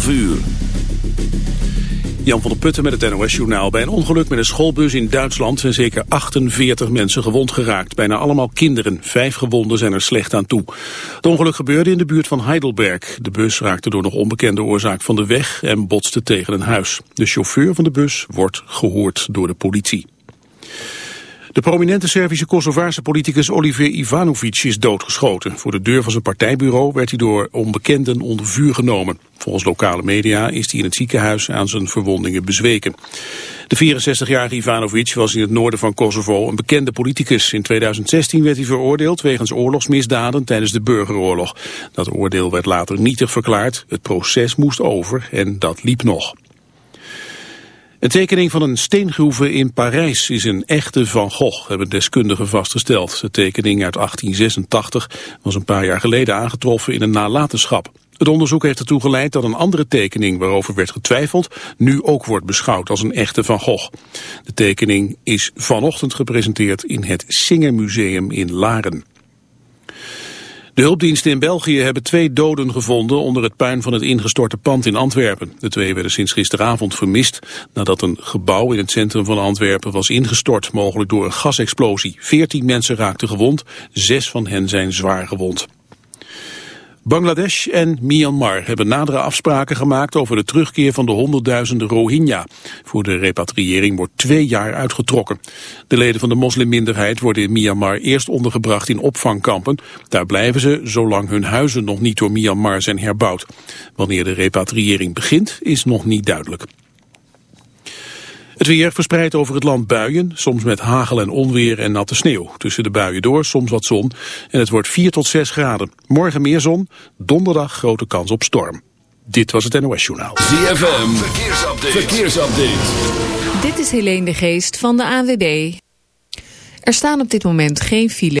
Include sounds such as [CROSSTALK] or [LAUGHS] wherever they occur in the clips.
12 uur. Jan van der Putten met het NOS-journaal. Bij een ongeluk met een schoolbus in Duitsland zijn zeker 48 mensen gewond geraakt. Bijna allemaal kinderen. Vijf gewonden zijn er slecht aan toe. Het ongeluk gebeurde in de buurt van Heidelberg. De bus raakte door nog onbekende oorzaak van de weg en botste tegen een huis. De chauffeur van de bus wordt gehoord door de politie. De prominente Servische Kosovaarse politicus Oliver Ivanovic is doodgeschoten. Voor de deur van zijn partijbureau werd hij door onbekenden onder vuur genomen. Volgens lokale media is hij in het ziekenhuis aan zijn verwondingen bezweken. De 64-jarige Ivanovic was in het noorden van Kosovo een bekende politicus. In 2016 werd hij veroordeeld wegens oorlogsmisdaden tijdens de burgeroorlog. Dat oordeel werd later nietig verklaard. Het proces moest over en dat liep nog. Een tekening van een steengroeve in Parijs is een echte Van Gogh, hebben deskundigen vastgesteld. De tekening uit 1886 was een paar jaar geleden aangetroffen in een nalatenschap. Het onderzoek heeft ertoe geleid dat een andere tekening waarover werd getwijfeld nu ook wordt beschouwd als een echte Van Gogh. De tekening is vanochtend gepresenteerd in het Singermuseum in Laren. De hulpdiensten in België hebben twee doden gevonden onder het puin van het ingestorte pand in Antwerpen. De twee werden sinds gisteravond vermist nadat een gebouw in het centrum van Antwerpen was ingestort, mogelijk door een gasexplosie. Veertien mensen raakten gewond, zes van hen zijn zwaar gewond. Bangladesh en Myanmar hebben nadere afspraken gemaakt over de terugkeer van de honderdduizenden Rohingya. Voor de repatriëring wordt twee jaar uitgetrokken. De leden van de moslimminderheid worden in Myanmar eerst ondergebracht in opvangkampen. Daar blijven ze zolang hun huizen nog niet door Myanmar zijn herbouwd. Wanneer de repatriëring begint is nog niet duidelijk. Het weer verspreidt over het land buien, soms met hagel en onweer en natte sneeuw. Tussen de buien door soms wat zon en het wordt 4 tot 6 graden. Morgen meer zon, donderdag grote kans op storm. Dit was het NOS Journaal. ZFM, verkeersupdate. verkeersupdate. Dit is Helene de Geest van de AWB. Er staan op dit moment geen file.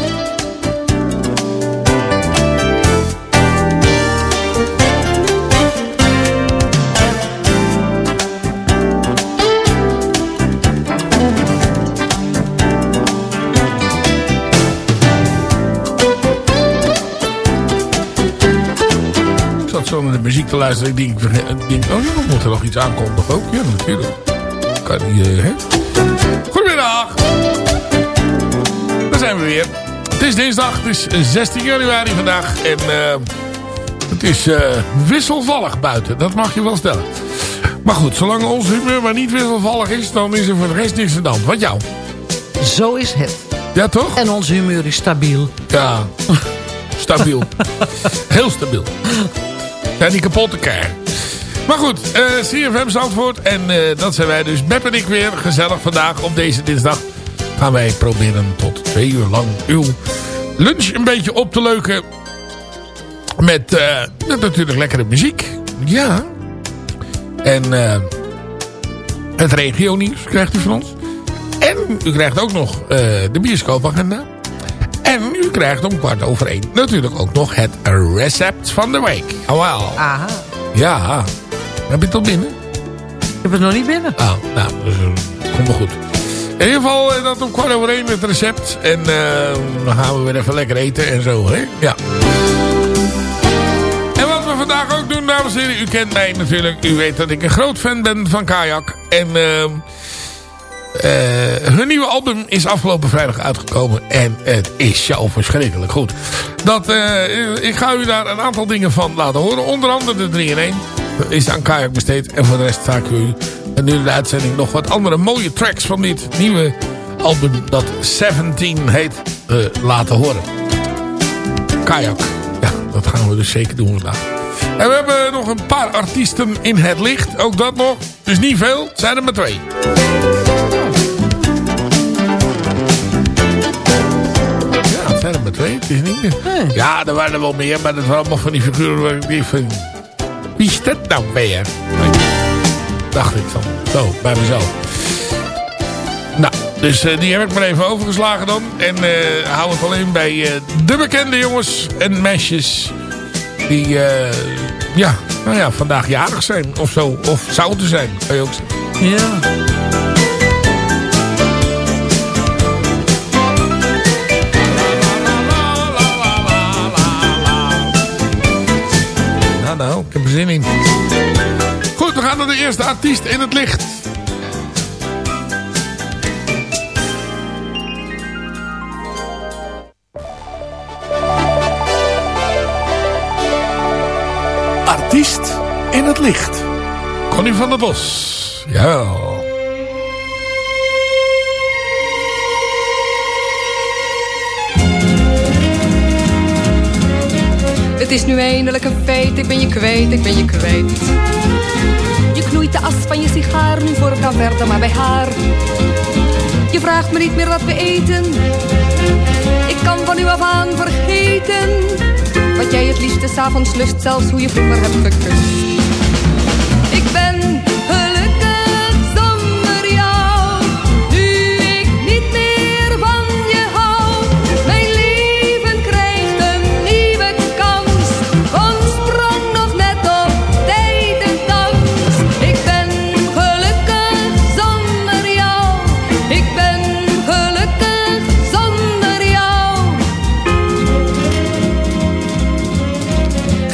Zo naar de muziek te luisteren. Ik denk, ik denk oh ja, moet er nog iets aankondigen ook? Ja, natuurlijk. Kan die, eh, hè? Goedemiddag. Daar zijn we weer. Het is dinsdag, het is 16 januari vandaag. En eh, Het is uh, wisselvallig buiten, dat mag je wel stellen. Maar goed, zolang ons humeur maar niet wisselvallig is... dan is er voor de rest niks aan de hand. Wat jou? Zo is het. Ja, toch? En ons humeur is stabiel. Ja, stabiel. [LAUGHS] Heel stabiel. Ja, die kapotte krijgen. Maar goed, uh, CFM Zandvoort. En uh, dat zijn wij dus. Beb en ik weer gezellig vandaag op deze dinsdag. Gaan wij proberen tot twee uur lang uw lunch een beetje op te leuken. Met, uh, met natuurlijk lekkere muziek. Ja. En het regionieuws krijgt u van ons. En u krijgt ook nog de bioscoopagenda. U krijgt om kwart over één natuurlijk ook nog het recept van de week. Jawel. Aha. Ja. Heb je het al binnen? Ik heb het nog niet binnen. Oh, nou, dus, uh, komt wel goed. In ieder geval uh, dat om kwart over één het recept. En uh, dan gaan we weer even lekker eten en zo, hè? Ja. En wat we vandaag ook doen, dames en heren. U kent mij natuurlijk. U weet dat ik een groot fan ben van kajak. En... Uh, hun nieuwe album is afgelopen vrijdag uitgekomen. En het is zo verschrikkelijk goed. Dat, uh, ik ga u daar een aantal dingen van laten horen. Onder andere de 3 in 1 is aan kajak besteed. En voor de rest ga ik u nu in de uitzending nog wat andere mooie tracks van dit nieuwe album dat 17 heet uh, laten horen. Kajak. Ja, dat gaan we dus zeker doen vandaag. En we hebben nog een paar artiesten in het licht. Ook dat nog. Dus niet veel. Zijn er maar twee. Zijn er maar twee. Het is niet meer. Ja, er waren er wel meer. Maar dat waren allemaal van die figuren waar ik van... Wie is dat nou weer? Dacht ik dan. Zo, bij mezelf. Nou, dus uh, die heb ik maar even overgeslagen dan. En uh, hou het alleen bij uh, de bekende jongens en meisjes. Die, ja, nou ja, vandaag jarig zijn of zo. Of zouden zijn, kan je ook zeggen. Ja. Er zin in. Goed, we gaan naar de eerste artiest in het licht. Artiest in het licht. Connie van der Bos. Jawel. Het is nu eindelijk een feit, ik ben je kwijt, ik ben je kwijt. Je knoeit de as van je sigaar, nu voor kan verder maar bij haar. Je vraagt me niet meer wat we eten. Ik kan van u af aan vergeten. Wat jij het liefste s'avonds lust, zelfs hoe je vroeger hebt gekust.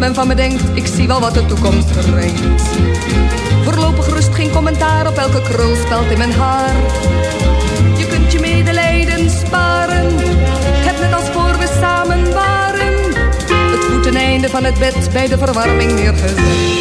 Men van me denkt, ik zie wel wat de toekomst brengt. Voorlopig rust geen commentaar op elke krulspeld in mijn haar. Je kunt je medelijden sparen, heb net als voor we samen waren. Het voeteneinde van het bed bij de verwarming neergezet.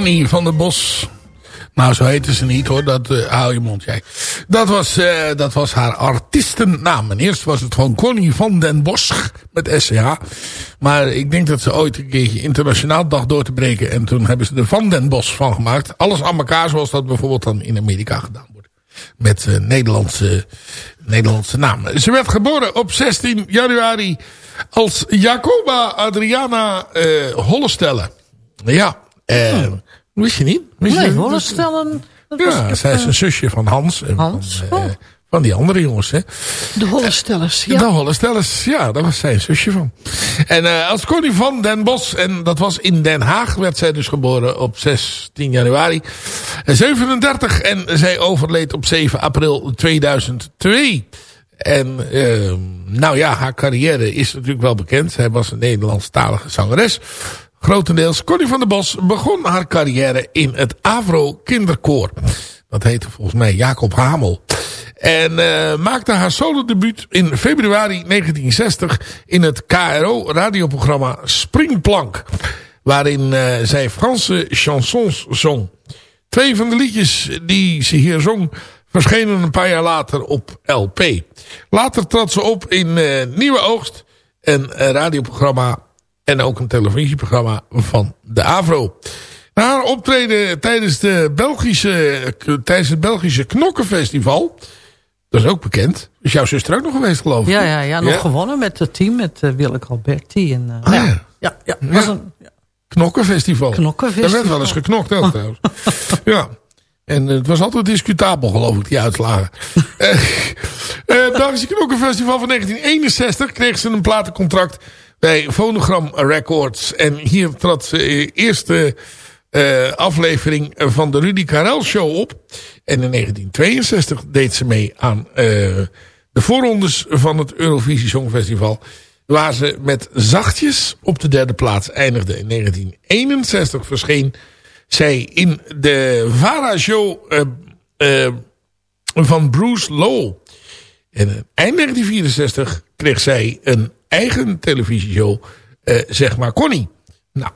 Connie van der Bos. Nou, zo heette ze niet hoor. Dat uh, hou je mond jij. Dat was, uh, dat was haar artiestennaam. En eerst was het gewoon Connie van den Bosch. Met SCH. Maar ik denk dat ze ooit een keertje internationaal dacht door te breken. En toen hebben ze er Van den Bosch van gemaakt. Alles aan elkaar zoals dat bijvoorbeeld dan in Amerika gedaan wordt. Met uh, Nederlandse, Nederlandse namen. Ze werd geboren op 16 januari als Jacoba Adriana Hollestelle. Ja, eh... Oh. Wist je niet? Wist nee, Hollestellen. Ja, was, zij is een zusje van Hans. En Hans? Van, uh, oh. van die andere jongens, hè. De Hollestellers, ja. De Hollestellers, ja, daar was zij een zusje van. En uh, als Connie van Den Bosch, en dat was in Den Haag, werd zij dus geboren op 16 januari 37. En zij overleed op 7 april 2002. En uh, nou ja, haar carrière is natuurlijk wel bekend. Zij was een Nederlandstalige zangeres. Grotendeels. Connie van der Bos begon haar carrière in het Avro kinderkoor. Dat heette volgens mij Jacob Hamel. En uh, maakte haar solodebuut in februari 1960 in het KRO radioprogramma Springplank. Waarin uh, zij Franse chansons zong. Twee van de liedjes die ze hier zong verschenen een paar jaar later op LP. Later trad ze op in uh, Nieuwe Oogst, een radioprogramma en ook een televisieprogramma van de AVRO. Na haar optreden tijdens, de Belgische, tijdens het Belgische Knokkenfestival. Dat is ook bekend. Is jouw zuster ook nog geweest geloof ik? Ja, ja, ja nog ja? gewonnen met het team. Met uh, Willeke Alberti. En, uh, ah, ja. ja. Ja, ja, was een. Knokkenfestival. Knokkenfestival. Daar werd wel eens geknokt ook trouwens. [LAUGHS] ja. En uh, het was altijd discutabel geloof ik, die uitslagen. [LAUGHS] uh, uh, Belgische Knokkenfestival van 1961 kreeg ze een platencontract bij Phonogram Records. En hier trad ze de eerste uh, aflevering van de Rudy Karel Show op. En in 1962 deed ze mee aan uh, de voorrondes van het Eurovisie Songfestival. Waar ze met zachtjes op de derde plaats eindigde. In 1961 verscheen zij in de Vara Show van Bruce Lowell. En eind 1964 kreeg zij een eigen televisieshow, uh, zeg maar Connie. Nou,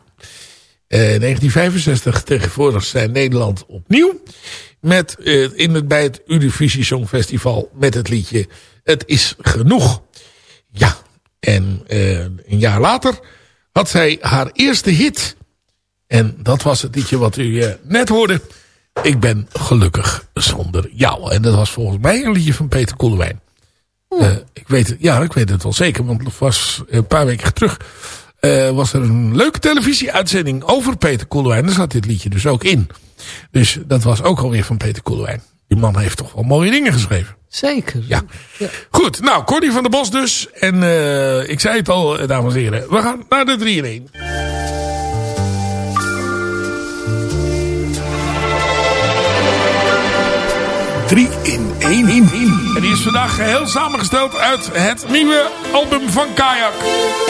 uh, 1965 tegenwoordig zijn Nederland opnieuw. Met, uh, in het, bij het Eurovisie Songfestival met het liedje Het is genoeg. Ja, en een jaar later had zij haar eerste hit. En dat was het liedje wat u net hoorde. Ik ben gelukkig zonder jou. En dat was volgens mij een liedje van Peter Koelewijn. Uh, ik weet het, ja, ik weet het wel zeker. Want het was een paar weken terug. Uh, was er een leuke televisieuitzending over Peter Koelewijn. Daar zat dit liedje dus ook in. Dus dat was ook alweer van Peter Koelewijn. Die man heeft toch wel mooie dingen geschreven. Zeker. Ja. ja. Goed, nou, Corny van der Bos dus. En uh, ik zei het al, dames en heren. We gaan naar de 3 in 1. 3 in 1 in 1. En die is vandaag geheel samengesteld uit het nieuwe album van Kayak.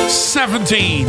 17.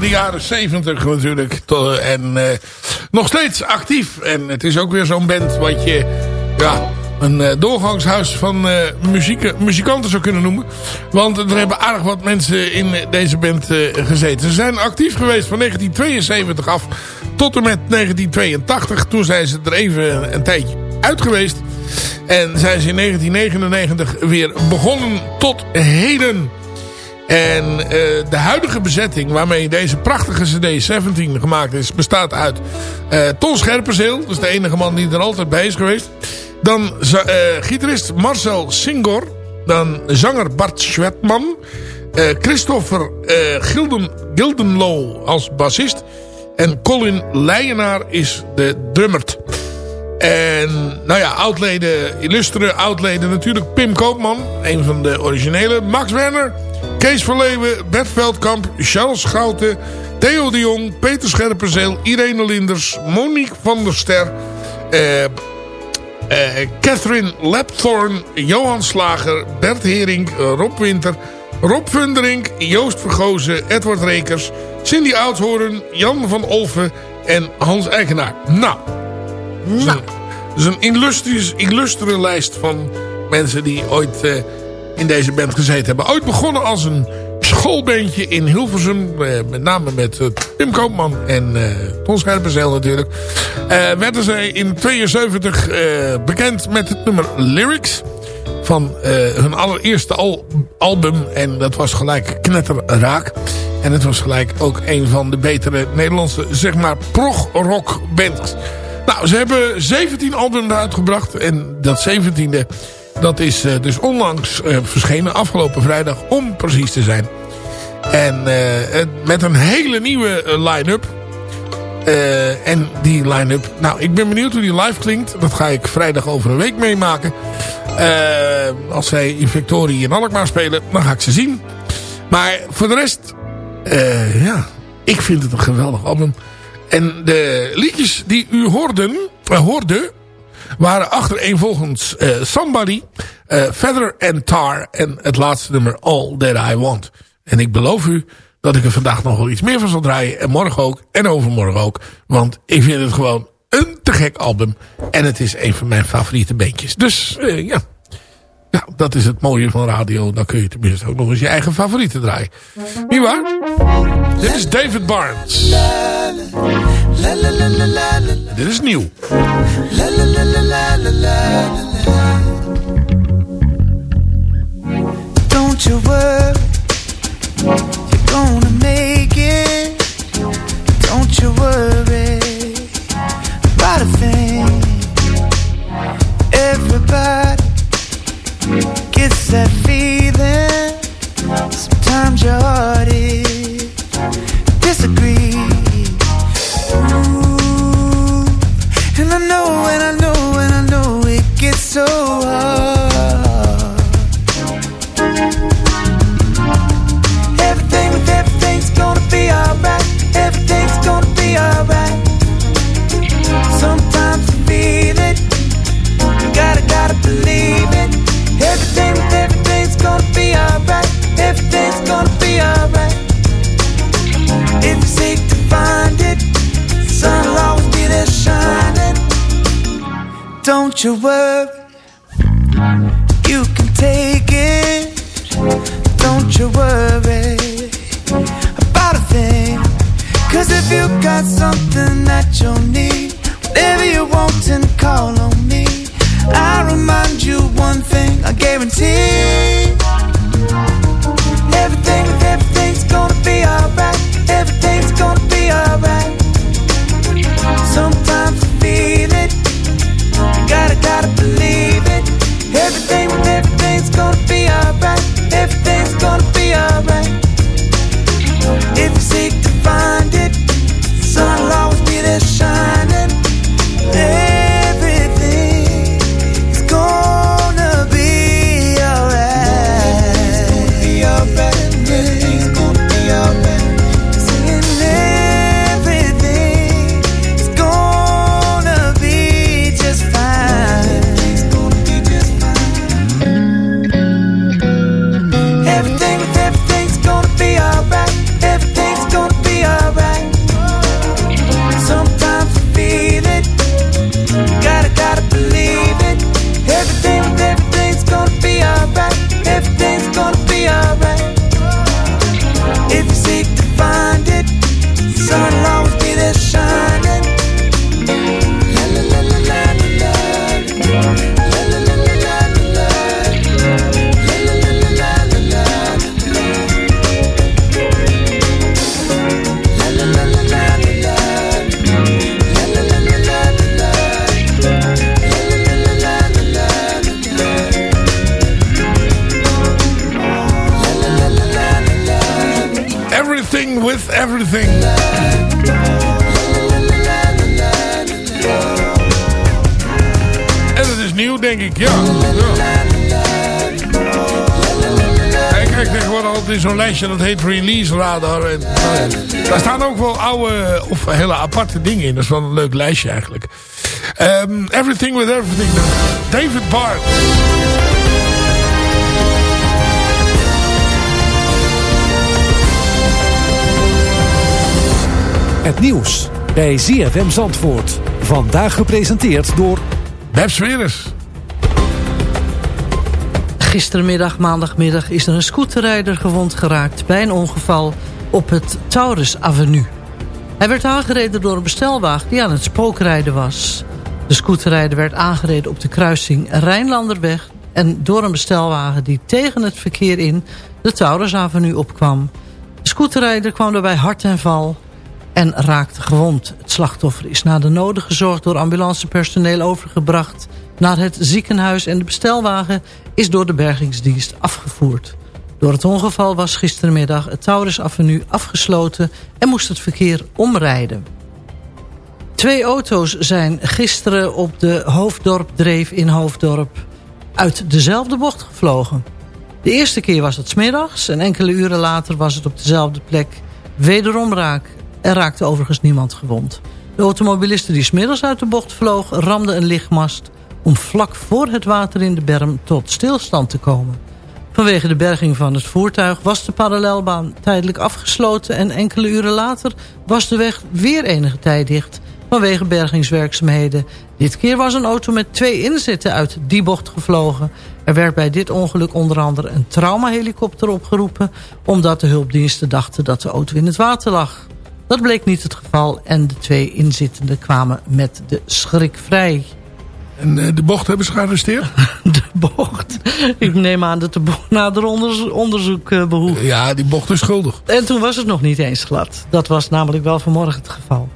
De jaren 70 natuurlijk. En nog steeds actief. En het is ook weer zo'n band wat je... Ja, een uh, doorgangshuis van uh, muzikanten zou kunnen noemen. Want er hebben aardig wat mensen in deze band gezeten. Ze zijn actief geweest van 1972 af tot en met 1982. Toen zijn ze er even een tijdje uit geweest. En zijn ze in 1999 weer begonnen tot heden. En de huidige bezetting waarmee deze prachtige cd 17 gemaakt is... bestaat uit Ton Scherpenzeel. Dat is de enige man die er altijd bij is geweest. Dan uh, gitarist Marcel Singor. Dan zanger Bart Schwetman. Uh, Christopher uh, Gilden, als bassist. En Colin Leijenaar is de drummert. En nou ja, oudleden, illustere oudleden natuurlijk. Pim Koopman, een van de originele. Max Werner, Kees Verleeuwen, Bert Veldkamp, Charles Schouten... Theo de Jong, Peter Scherpenzeel, Irene Linders, Monique van der Ster... Uh, Catherine Lapthorn, Johan Slager, Bert Hering, Rob Winter, Rob Vunderink, Joost Vergozen, Edward Rekers, Cindy Oudhoorn, Jan van Olven en Hans Eigenaar. Nou, nou. dat is een illustere lijst van mensen die ooit uh, in deze band gezeten hebben. Ooit begonnen als een schoolbandje in Hilversum. Eh, met name met uh, Pim Koopman en uh, Ton Scherpenzeel natuurlijk. werden zij in 72 bekend met het nummer Lyrics. Van hun allereerste al album. En dat was gelijk knetterraak. En het was gelijk ook een van de betere Nederlandse, zeg maar, prog-rock bands. Nou, ze hebben 17 albums uitgebracht. En dat 17e dat is uh, dus onlangs uh, verschenen, afgelopen vrijdag, om precies te zijn. En uh, met een hele nieuwe line-up. en die line-up, nou ik ben benieuwd hoe die live klinkt. Dat ga ik vrijdag over een week meemaken. als zij in Victoria in Alkmaar spelen, dan ga ik ze zien. Maar voor de rest, ja, ik vind het een geweldig album. En de liedjes die u hoorden, hoorde waren achtereenvolgens uh, Somebody, uh, Feather and Tar en het laatste nummer All That I Want. En ik beloof u dat ik er vandaag nog wel iets meer van zal draaien. En morgen ook. En overmorgen ook. Want ik vind het gewoon een te gek album. En het is een van mijn favoriete bandjes. Dus uh, ja. Ja, dat is het mooie van radio. Dan kun je tenminste ook nog eens je eigen favorieten draaien. Niet waar? Dit is David Barnes. Dit is nieuw. Don't you worry, you're gonna make it. Don't you worry about a thing. Everybody gets that feeling. Sometimes your heart is disagree. And I know, and I know, and I know it gets so hard. Don't you worry, you can take it. Don't you worry about a thing. Cause if you got something that you need, whatever you want and call on me. I remind you one thing, I guarantee everything lijstje dat heet Release Radar. En, daar staan ook wel oude of hele aparte dingen in. Dat is wel een leuk lijstje eigenlijk. Um, everything with Everything. David Bart. Het nieuws bij ZFM Zandvoort. Vandaag gepresenteerd door... Beb Sweres. Gistermiddag, maandagmiddag, is er een scooterrijder gewond geraakt... bij een ongeval op het Taurus Avenue. Hij werd aangereden door een bestelwagen die aan het spookrijden was. De scooterrijder werd aangereden op de kruising Rijnlanderweg... en door een bestelwagen die tegen het verkeer in de Taurus Avenue opkwam. De scooterrijder kwam daarbij hard en val en raakte gewond. Het slachtoffer is na de nodige zorg door ambulancepersoneel overgebracht naar het ziekenhuis... en de bestelwagen is door de bergingsdienst afgevoerd. Door het ongeval was gistermiddag het Taurus Avenue afgesloten... en moest het verkeer omrijden. Twee auto's zijn gisteren op de Hoofddorp Dreef in Hoofddorp... uit dezelfde bocht gevlogen. De eerste keer was het smiddags en enkele uren later was het op dezelfde plek wederom raak. Er raakte overigens niemand gewond. De automobiliste die smiddags uit de bocht vloog ramde een lichtmast... om vlak voor het water in de berm tot stilstand te komen. Vanwege de berging van het voertuig was de parallelbaan tijdelijk afgesloten... en enkele uren later was de weg weer enige tijd dicht vanwege bergingswerkzaamheden. Dit keer was een auto met twee inzitten uit die bocht gevlogen. Er werd bij dit ongeluk onder andere een traumahelikopter opgeroepen... omdat de hulpdiensten dachten dat de auto in het water lag. Dat bleek niet het geval en de twee inzittenden kwamen met de schrik vrij. En uh, de bocht hebben ze gearresteerd? [LAUGHS] de bocht? Ik neem aan dat de bocht nader onder, onderzoek uh, behoeft. Ja, die bocht is schuldig. En toen was het nog niet eens glad. Dat was namelijk wel vanmorgen het geval.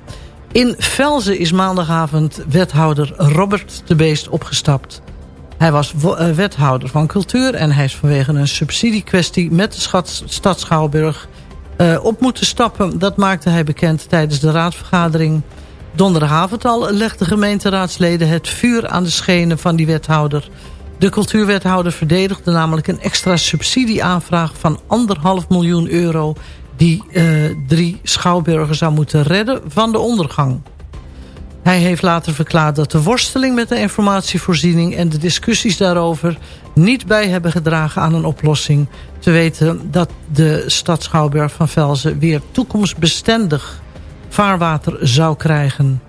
In Velzen is maandagavond wethouder Robert de Beest opgestapt. Hij was wethouder van cultuur en hij is vanwege een subsidiekwestie met de stad Schouwburg uh, op moeten stappen. Dat maakte hij bekend tijdens de raadsvergadering. Donderdagavond al legden gemeenteraadsleden het vuur aan de schenen van die wethouder. De cultuurwethouder verdedigde namelijk een extra subsidieaanvraag van anderhalf miljoen euro... die uh, drie schouwburgers zou moeten redden van de ondergang. Hij heeft later verklaard dat de worsteling met de informatievoorziening... en de discussies daarover niet bij hebben gedragen aan een oplossing. Te weten dat de stad Schouwburg van Velzen weer toekomstbestendig vaarwater zou krijgen.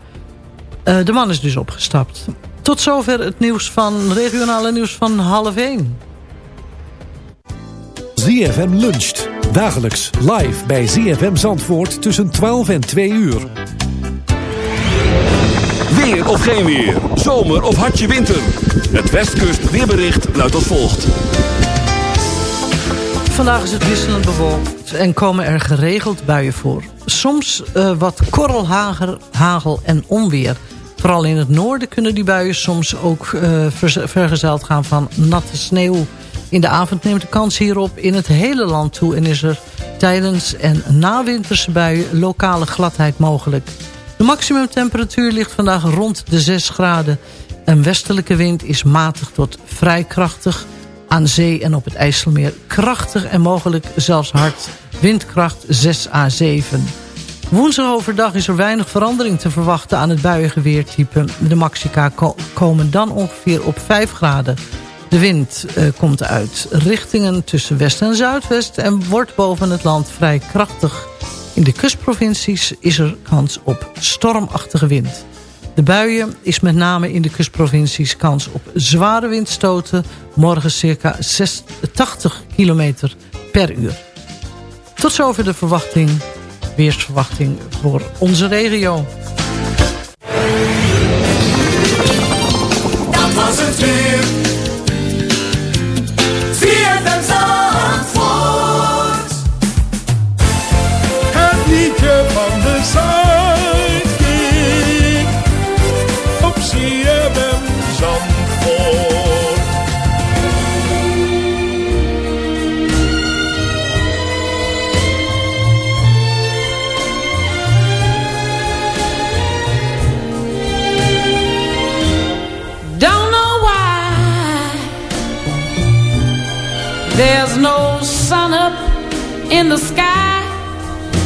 Uh, de man is dus opgestapt. Tot zover het nieuws van regionale nieuws van half 1. ZFM luncht. Dagelijks live bij ZFM Zandvoort tussen 12 en 2 uur. Weer of geen weer. Zomer of hartje winter. Het Westkust weerbericht luidt als volgt. Vandaag is het wisselend bewolkt en komen er geregeld buien voor. Soms uh, wat korrelhagel hagel en onweer. Vooral in het noorden kunnen die buien soms ook uh, vergezeld gaan van natte sneeuw. In de avond neemt de kans hierop in het hele land toe... en is er tijdens en na winterse buien lokale gladheid mogelijk. De maximumtemperatuur ligt vandaag rond de 6 graden. Een westelijke wind is matig tot vrij krachtig. Aan zee en op het IJsselmeer krachtig en mogelijk zelfs hard. Windkracht 6 à 7. Woensdag overdag is er weinig verandering te verwachten aan het buiengeweertype. De maxica komen dan ongeveer op 5 graden. De wind uh, komt uit richtingen tussen west en zuidwest... en wordt boven het land vrij krachtig. In de kustprovincies is er kans op stormachtige wind. De buien is met name in de kustprovincies kans op zware windstoten. Morgen circa 80 km per uur. Tot zover de verwachting, weersverwachting voor onze regio. The sky,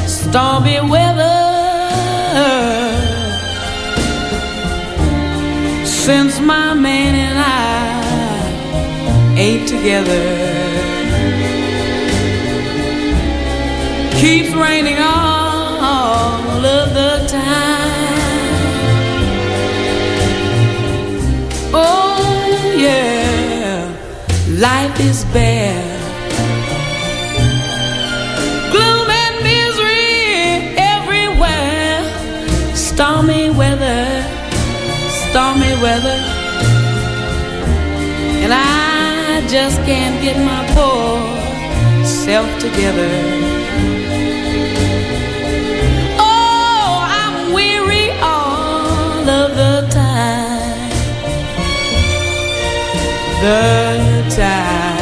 stormy weather. Since my man and I ain't together, keeps raining all of the time. Oh, yeah, life is bare. Stormy weather. And I just can't get my poor self together. Oh, I'm weary all of the time. The time.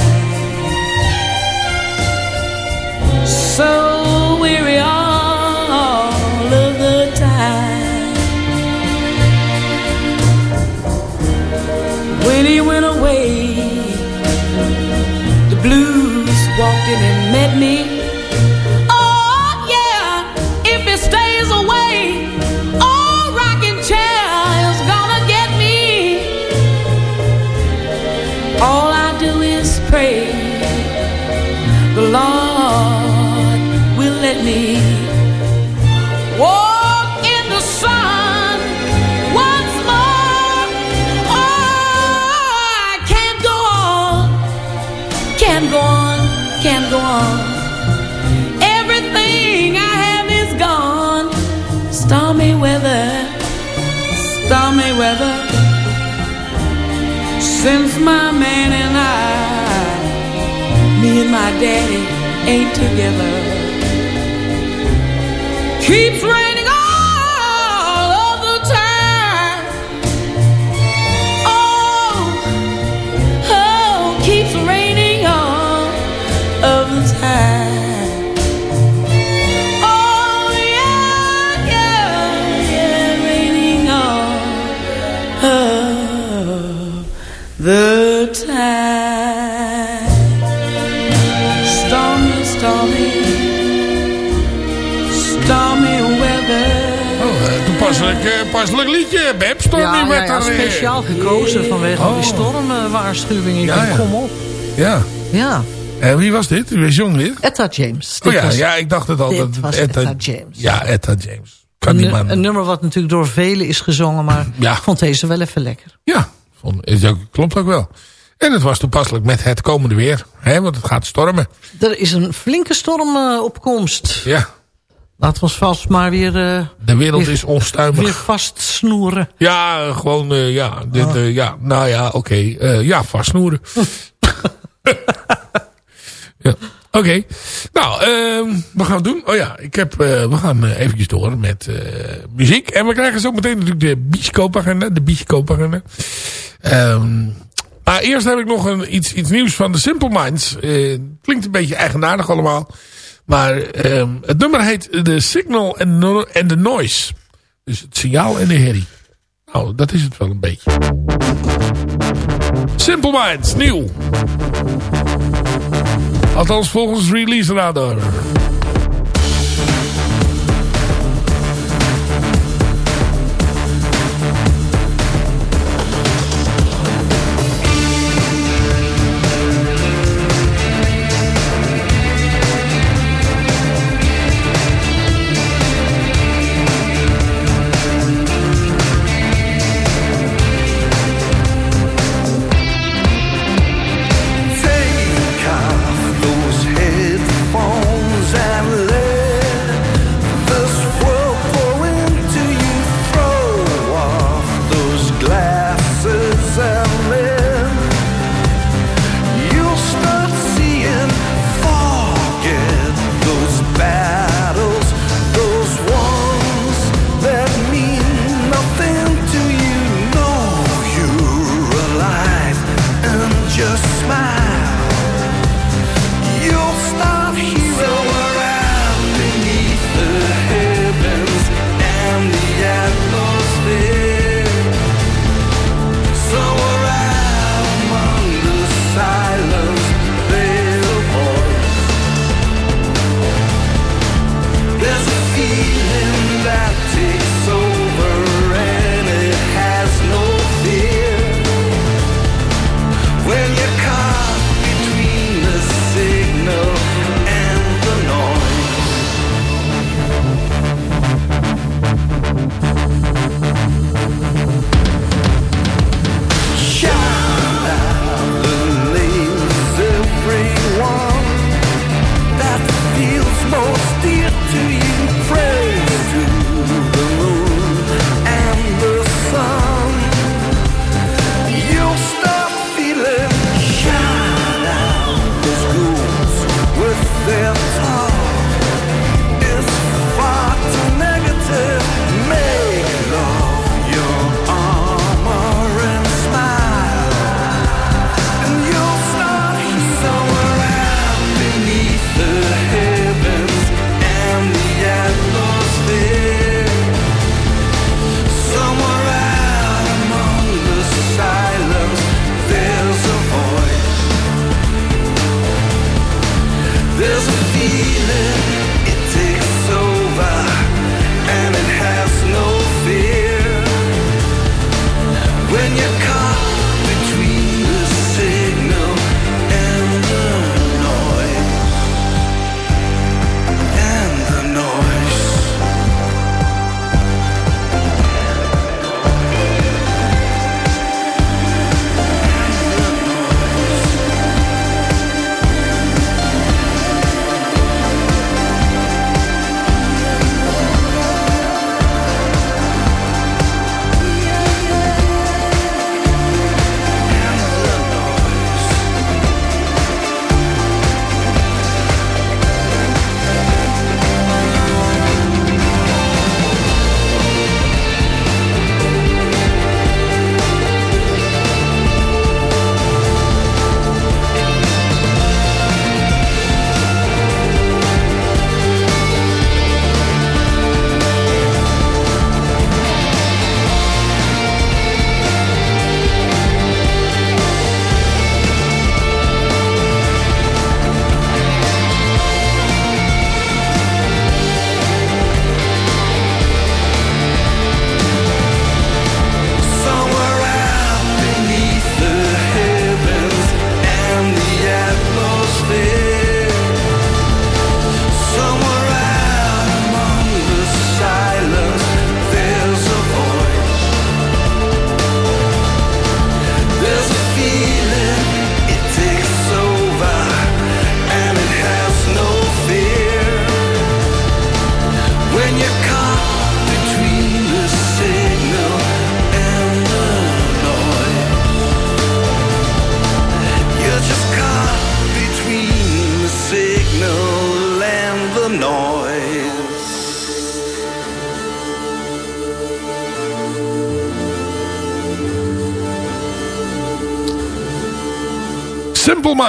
Walked in and met me. And my daddy ain't together. Keeps raining eh, passelijk liedje, Beb. Stormy Ja, ja, weather. ja, eh. speciaal gekozen vanwege die Oh. stormwaarschuwingen. Ik Ja, kom op. Ja. Ja, En wie was dit? Wie zong dit? Etta James. Oh ja, ja, ik dacht het al. dit was Etta James. Ja, Etta James. Kan een, die man. een nummer wat natuurlijk door velen is gezongen, maar [LAUGHS] Ja. vond deze wel even lekker. Ja, vond, is ook, klopt ook wel. En het was toepasselijk met het komende weer. Hè, want het gaat stormen. Er is een flinke storm eh, op komst. Ja, Laten we ons vast maar weer, eh, de wereld Weer- is onstuimig. weer vastsnoeren. Ja, gewoon, eh, ja, dit, Oh. eh, ja, nou ja, oké. eh, ja, vastsnoeren. [LAUGHS] ja, oké. Nou, ehm, wat gaan we doen? Oh ja, ik heb, we gaan eventjes door met muziek. En we krijgen zo meteen natuurlijk de bioscoopagenda. De bioscoopagenda. Ehm maar eerst heb ik nog een, iets, iets nieuws van de Simple Minds. Klinkt een beetje eigenaardig allemaal. Maar ehm, het nummer heet The Signal and, the Noise. Dus het signaal en de herrie. Nou, dat is het wel een beetje. Simple Minds, nieuw. Althans volgens Release Radar.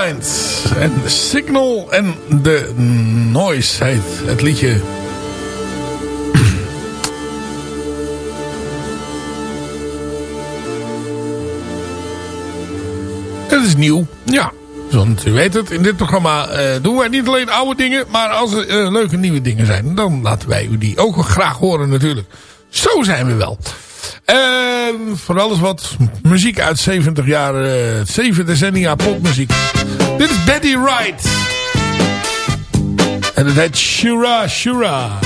En Signal en The Noise heet het liedje. [CLEARS THROAT] Het is nieuw, ja. Want u weet het, in dit programma uh, doen wij niet alleen oude dingen, maar als er uh, leuke nieuwe dingen zijn, dan laten wij u die ook graag horen natuurlijk. Zo zijn we wel. En voor alles wat muziek uit 70 jaar, uh, 7 decennia popmuziek. Dit is Betty Wright. En het heet Shura Shura.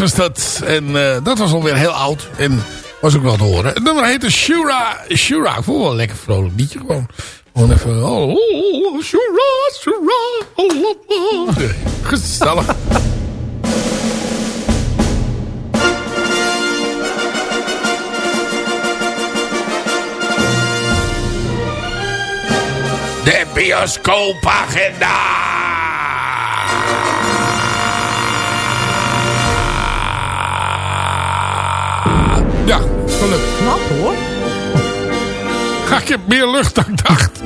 Was dat. En uh, dat was alweer heel oud. En was ook wel te horen. Het nummer heette Shura. Shura. Ik voel wel een lekker vrolijk liedje gewoon. Gewoon even... Oh, oh, oh Shura, Shura. Oh, oh, oh. Gezellig. De bioscoopagenda. Hoor. Ga ik heb meer lucht dan ik dacht.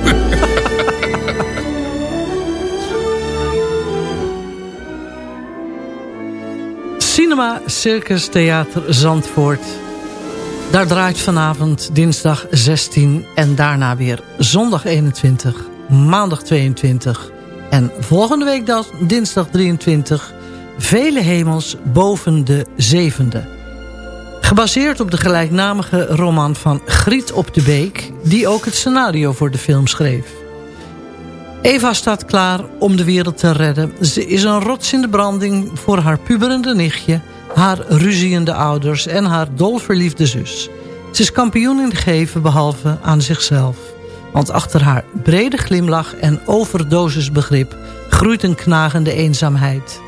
Cinema Circus Theater Zandvoort. Daar draait vanavond dinsdag 16 en daarna weer zondag 21, maandag 22 en volgende week dan dinsdag 23 vele hemels boven de zevende. Gebaseerd op de gelijknamige roman van Griet op de Beek... die ook het scenario voor de film schreef. Eva staat klaar om de wereld te redden. Ze is een rots in de branding voor haar puberende nichtje... haar ruziende ouders en haar dolverliefde zus. Ze is kampioen in het geven behalve aan zichzelf. Want achter haar brede glimlach en overdosisbegrip... groeit een knagende eenzaamheid...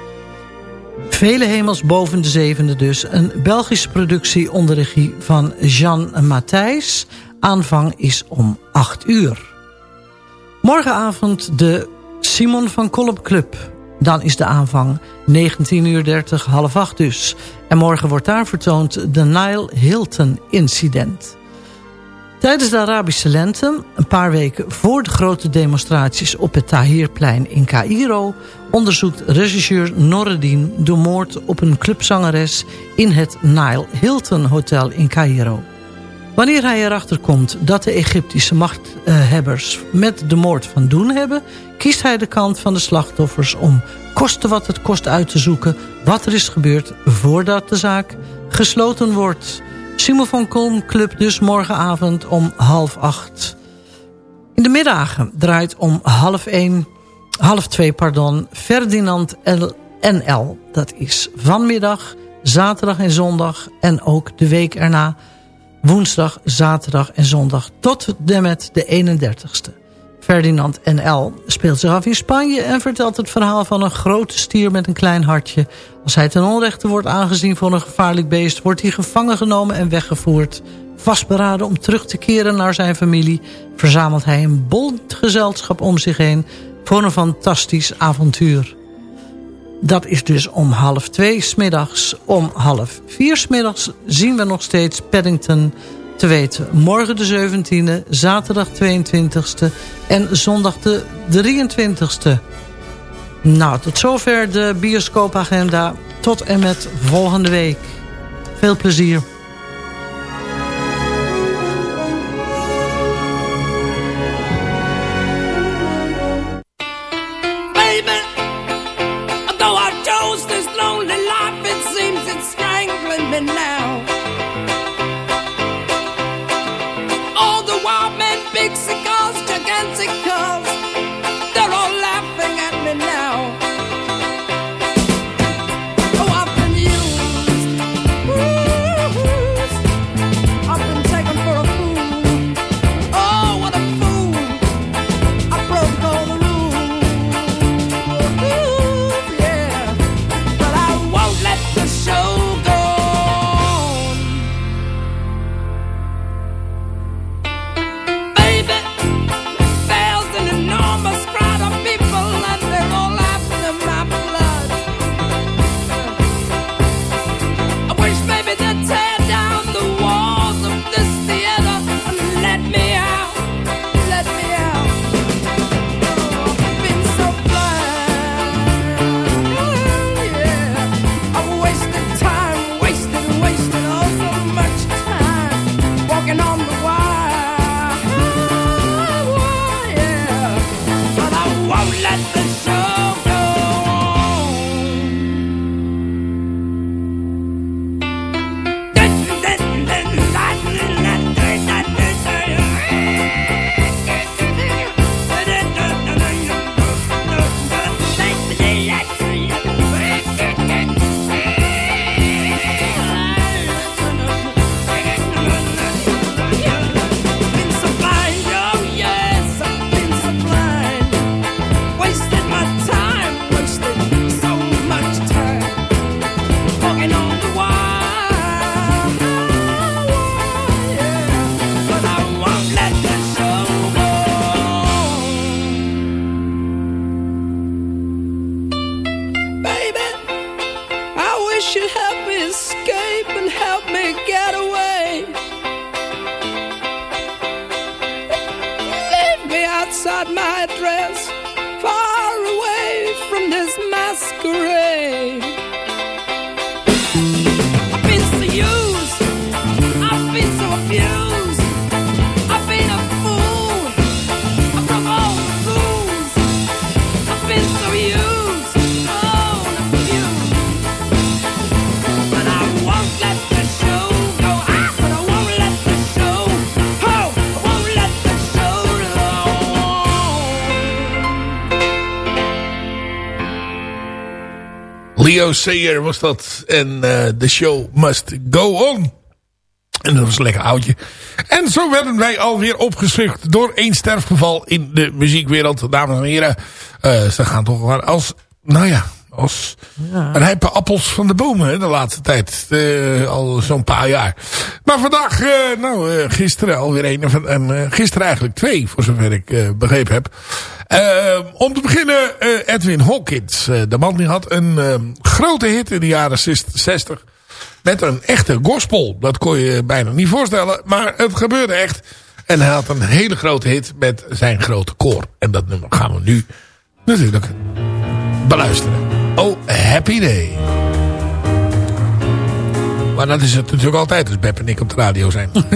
Vele hemels boven de zevende dus. Een Belgische productie onder regie van Jean Matthijs. Aanvang is om 8 uur. Morgenavond de Simon van Kolp Club. Dan is de aanvang 19.30 uur, half acht dus. En morgen wordt daar vertoond de Nile Hilton incident. Tijdens de Arabische lente, een paar weken voor de grote demonstraties op het Tahrirplein in Cairo, onderzoekt regisseur Noreddin de moord op een clubzangeres in het Nile Hilton Hotel in Cairo. Wanneer hij erachter komt dat de Egyptische machthebbers met de moord van doen hebben... kiest hij de kant van de slachtoffers om koste wat het kost uit te zoeken... wat er is gebeurd voordat de zaak gesloten wordt. Simon van Kolm Club dus morgenavond om half acht. In de middagen draait om half één, half twee, pardon, Ferdinand NL. Dat is vanmiddag, zaterdag en zondag en ook de week erna woensdag, zaterdag en zondag tot en met de 31ste. Ferdinand NL speelt zich af in Spanje en vertelt het verhaal van een grote stier met een klein hartje. Als hij ten onrechte wordt aangezien voor een gevaarlijk beest, wordt hij gevangen genomen en weggevoerd. Vastberaden om terug te keren naar zijn familie, verzamelt hij een bond gezelschap om zich heen voor een fantastisch avontuur. Dat is dus om half twee smiddags. Om half vier smiddags zien we nog steeds Paddington te weten. Morgen de 17e, zaterdag 22e en zondag de 23e. Nou, tot zover de bioscoopagenda. Tot en met volgende week. Veel plezier. Was dat. En the show must go on. En dat was een lekker oudje. En zo werden wij alweer opgeschrikt door één sterfgeval in de muziekwereld. Dames en heren, uh, ze gaan toch wel als, nou ja, als rijpe appels van de bomen hè, de laatste tijd. Eh, al zo'n paar jaar. Maar vandaag, eh, nou uh, gisteren alweer een. En gisteren eigenlijk twee, voor zover ik begrepen heb. om te beginnen Edwin Hawkins. de man die had een grote hit in de jaren 60. Met een echte gospel. Dat kon je bijna niet voorstellen. Maar het gebeurde echt. En hij had een hele grote hit met zijn grote koor. En dat nummer gaan we nu natuurlijk beluisteren. Happy Day. Maar dat is het natuurlijk altijd als Beb en ik op de radio zijn. [LAUGHS]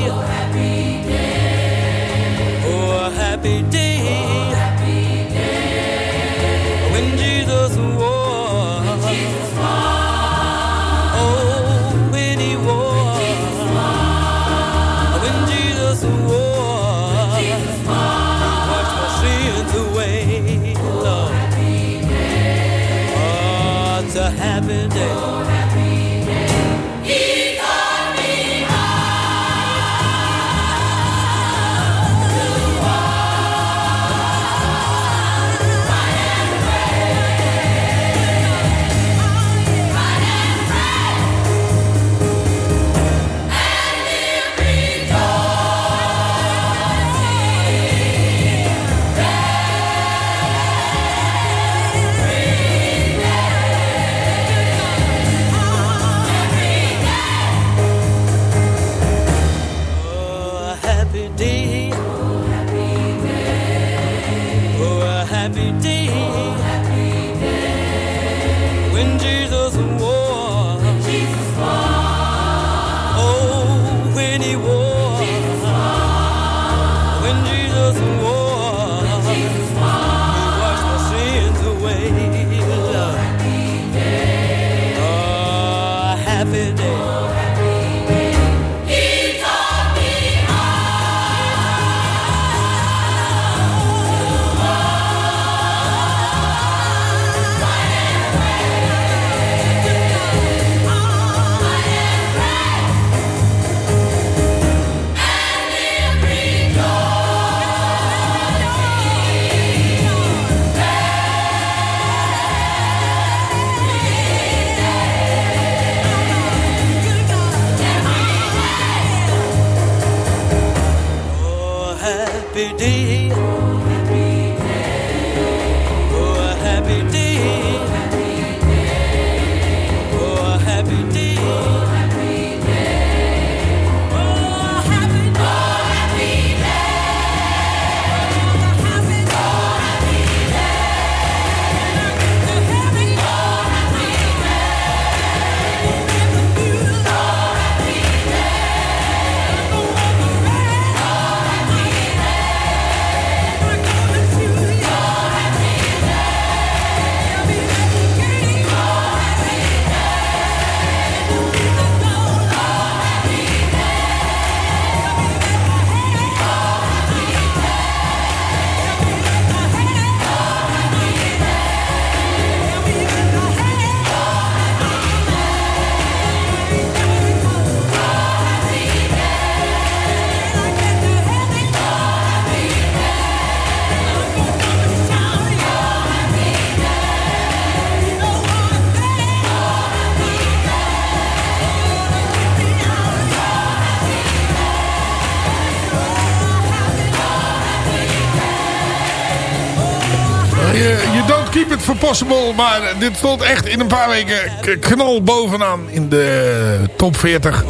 every day. Possible. Maar dit stond echt in een paar weken knal bovenaan in de top 40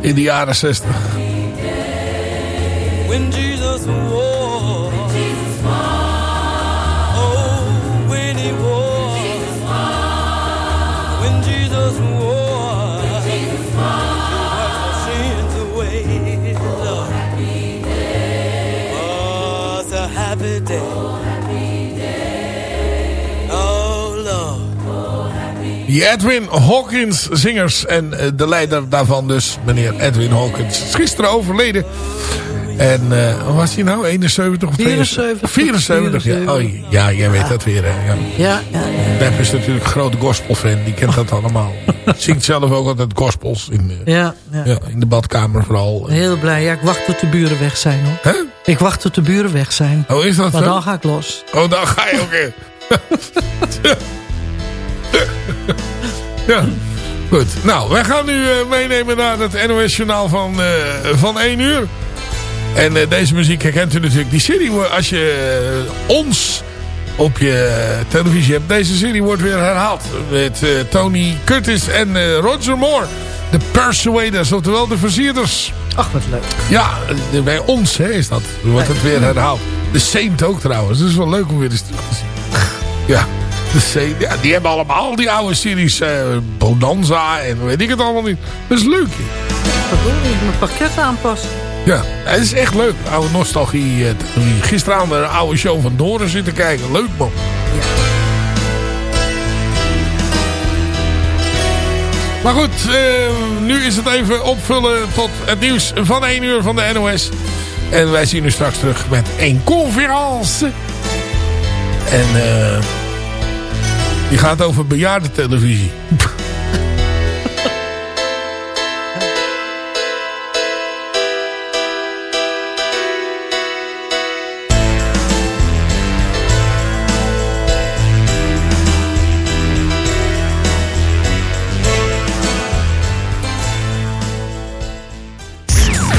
in de jaren 60. Die Edwin Hawkins zingers. En eh, de leider daarvan dus, meneer Edwin Hawkins. Is gisteren overleden. En uh, was hij nou? 71 of 74. 74, ja. Oh, ja, jij weet dat weer. Hè. Ja. Ja, ja, ja. Deb is natuurlijk een grote gospelfan. Die kent dat allemaal. [LAUGHS] Zingt zelf ook altijd gospels. In, uh, Ja, ja. ja, in de badkamer vooral. Heel blij. Ja, ik wacht tot de buren weg zijn hoor. Hè? Ik wacht tot de buren weg zijn. Oh, is dat Maar zo? dan ga ik los. Oh, dan ga je ook in. [LAUGHS] [LAUGHS] ja, goed. Nou, wij gaan nu eh, meenemen naar het NOS Journaal van, eh, van 1 uur. En eh, deze muziek herkent u natuurlijk. Die serie, als je ons op je televisie hebt. Deze serie wordt weer herhaald. Met Tony Curtis en Roger Moore. De Persuaders, oftewel de versierders. Ach, wat leuk. Ja, bij ons hè, is dat. Wordt het weer herhaald. De Saint ook trouwens. Dat is wel leuk om weer eens terug te zien. Ja, de. [LAUGHS] Ja, die hebben allemaal die oude series. eh, Bonanza en weet ik het allemaal niet. Dat is leuk. Wat doe ik? Mijn pakket aanpassen. Ja, het is echt leuk. Oude nostalgie. eh. Gisteravond een oude show van Doren zitten kijken. Leuk man. Maar goed, eh, nu is het even opvullen tot het nieuws van 1 uur van de NOS. En wij zien u straks terug met een conferentie. En eh die gaat over bejaardentelevisie.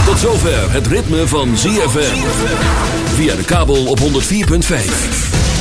Tot zover het ritme van ZFM. Via de kabel op 104.5.